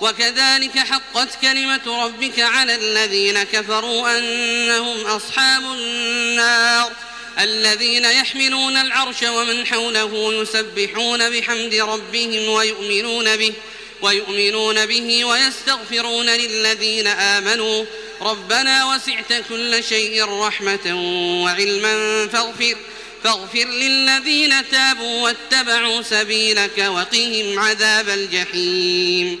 وكذلك حقت كلمة ربك على الذين كفروا أنهم أصحاب النار الذين يحملون العرش ومن حوله يسبحون بحمد ربهم ويؤمنون به ويؤمنون به ويستغفرون للذين آمنوا ربنا وسعت كل شيء رحمة وعلما فاغفر فاغفر للذين تابوا واتبعوا سبيلك وقهم عذاب الجحيم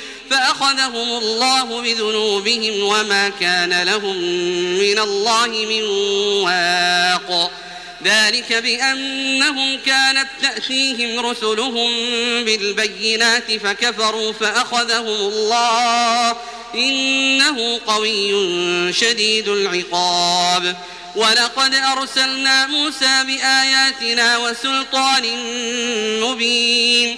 الله بذنوبهم وما كان لهم من الله من واق. ذلك بأنهم كانت تأتيهم رسلهم بالبينات فكفروا فأخذهم الله. إنه قوي شديد العقاب. ولقد أرسلنا موسى بآياتنا وسلطان مبين.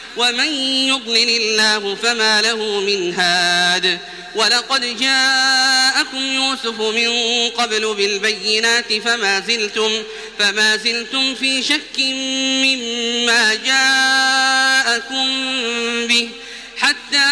ومن يضلل الله فما له من هاد. ولقد جاءكم يوسف من قبل بالبينات فما زلتم فما زلتم في شك مما جاءكم به.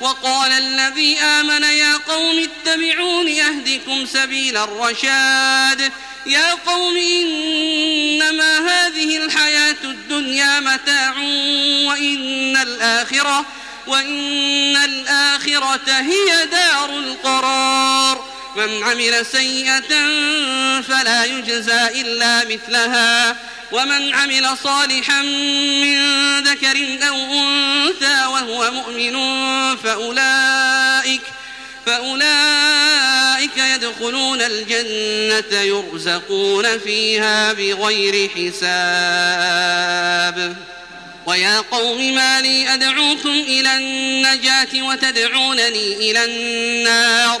وقال الذي آمن يا قوم اتبعون يهدكم سبيل الرشاد. يا قوم إنما هذه الحياة الدنيا متاع وإن الآخرة وإن الآخرة هي دار القرار. من عمل سيئة فلا يجزى إلا مثلها. ومن عمل صالحا من ذكر أو أنثى وهو مؤمن فأولئك فأولئك يدخلون الجنة يرزقون فيها بغير حساب. ويا قوم ما لي أدعوكم إلى النجاة وتدعونني إلى النار.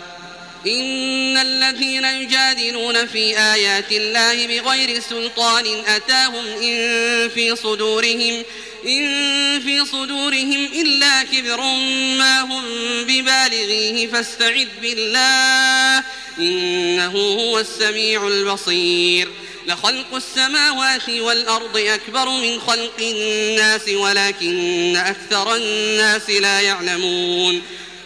إن الذين يجادلون في آيات الله بغير سلطان أتاهم إن في صدورهم إن في صدورهم إلا كبر ما هم ببالغيه فاستعذ بالله إنه هو السميع البصير. لخلق السماوات والأرض أكبر من خلق الناس ولكن أكثر الناس لا يعلمون.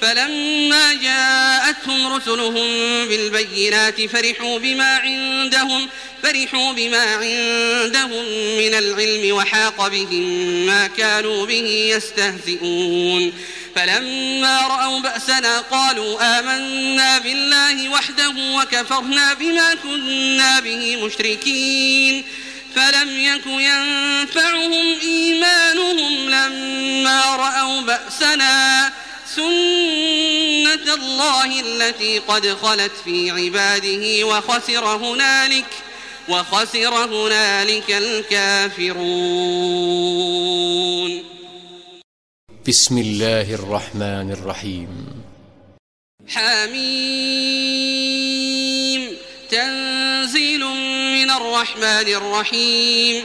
فلما جاءتهم رسلهم بالبينات فرحوا بما عندهم فرحوا بما عندهم من العلم وحاق بهم ما كانوا به يستهزئون. فلما رأوا بأسنا قالوا آمنا بالله وحده وكفرنا بما كنا به مشركين. فلم يك ينفعهم إيمانهم لما رأوا بأسنا سنة الله التي قد خلت في عباده وخسر هنالك وخسر هنالك الكافرون. بسم الله الرحمن الرحيم. حميم. تنزيل من الرحمن الرحيم.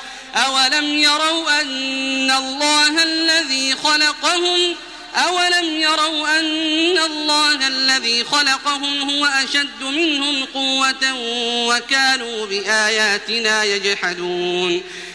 أولم يروا أن الله الذي خلقهم أولم يروا أن الله الذي خلقهم هو أشد منهم قوة وكانوا بآياتنا يجحدون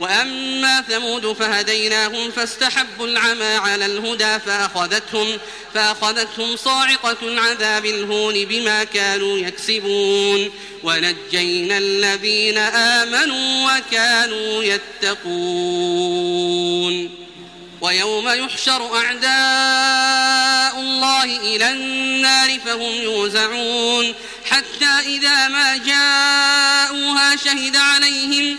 وأما ثمود فهديناهم فاستحبوا العمى على الهدى فأخذتهم, فأخذتهم صاعقة العذاب الهون بما كانوا يكسبون. ونجينا الذين آمنوا وكانوا يتقون. ويوم يحشر أعداء الله إلى النار فهم يوزعون. حتى إذا ما جاءوها شهد عليهم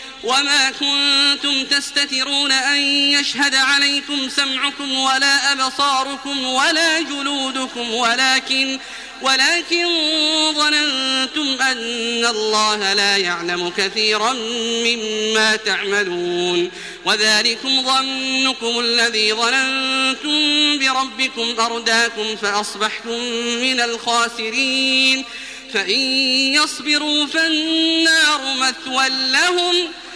وما كنتم تستترون أن يشهد عليكم سمعكم ولا أبصاركم ولا جلودكم ولكن ولكن ظننتم أن الله لا يعلم كثيرا مما تعملون وذلكم ظنكم الذي ظننتم بربكم أرداكم فأصبحتم من الخاسرين فإن يصبروا فالنار مثوى لهم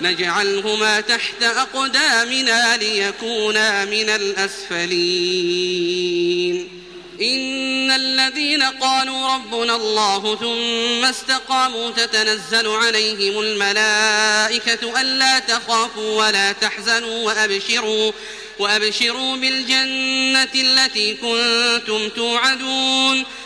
نجعلهما تحت أقدامنا ليكونا من الأسفلين. إن الذين قالوا ربنا الله ثم استقاموا تتنزل عليهم الملائكة ألا تخافوا ولا تحزنوا وأبشروا وأبشروا بالجنة التي كنتم توعدون.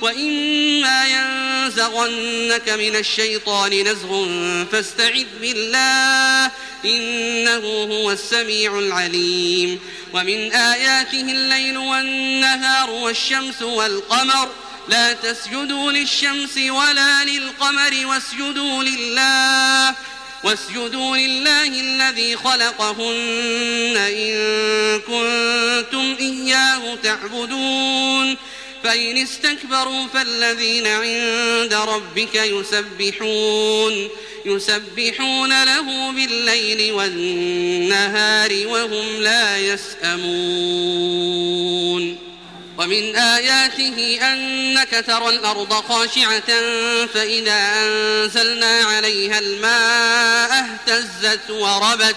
وإما ينزغنك من الشيطان نزغ فاستعذ بالله إنه هو السميع العليم ومن آياته الليل والنهار والشمس والقمر لا تسجدوا للشمس ولا للقمر واسجدوا لله واسجدوا لله الذي خلقهن إن كنتم إياه تعبدون فإن استكبروا فالذين عند ربك يسبحون يسبحون له بالليل والنهار وهم لا يسأمون. ومن آياته أنك ترى الأرض خاشعة فإذا أنزلنا عليها الماء اهتزت وربت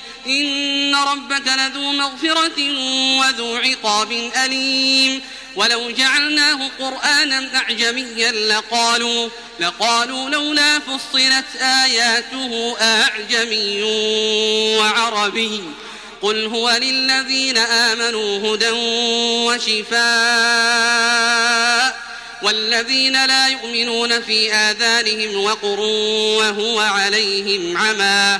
إن ربك لذو مغفرة وذو عقاب أليم. ولو جعلناه قرآنا أعجميا لقالوا لقالوا لولا فصلت آياته أعجمي وعربي. قل هو للذين آمنوا هدى وشفاء والذين لا يؤمنون في آذانهم وقر وهو عليهم عمى.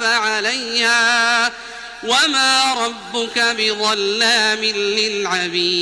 فعليها وما ربك بظلام للعبيد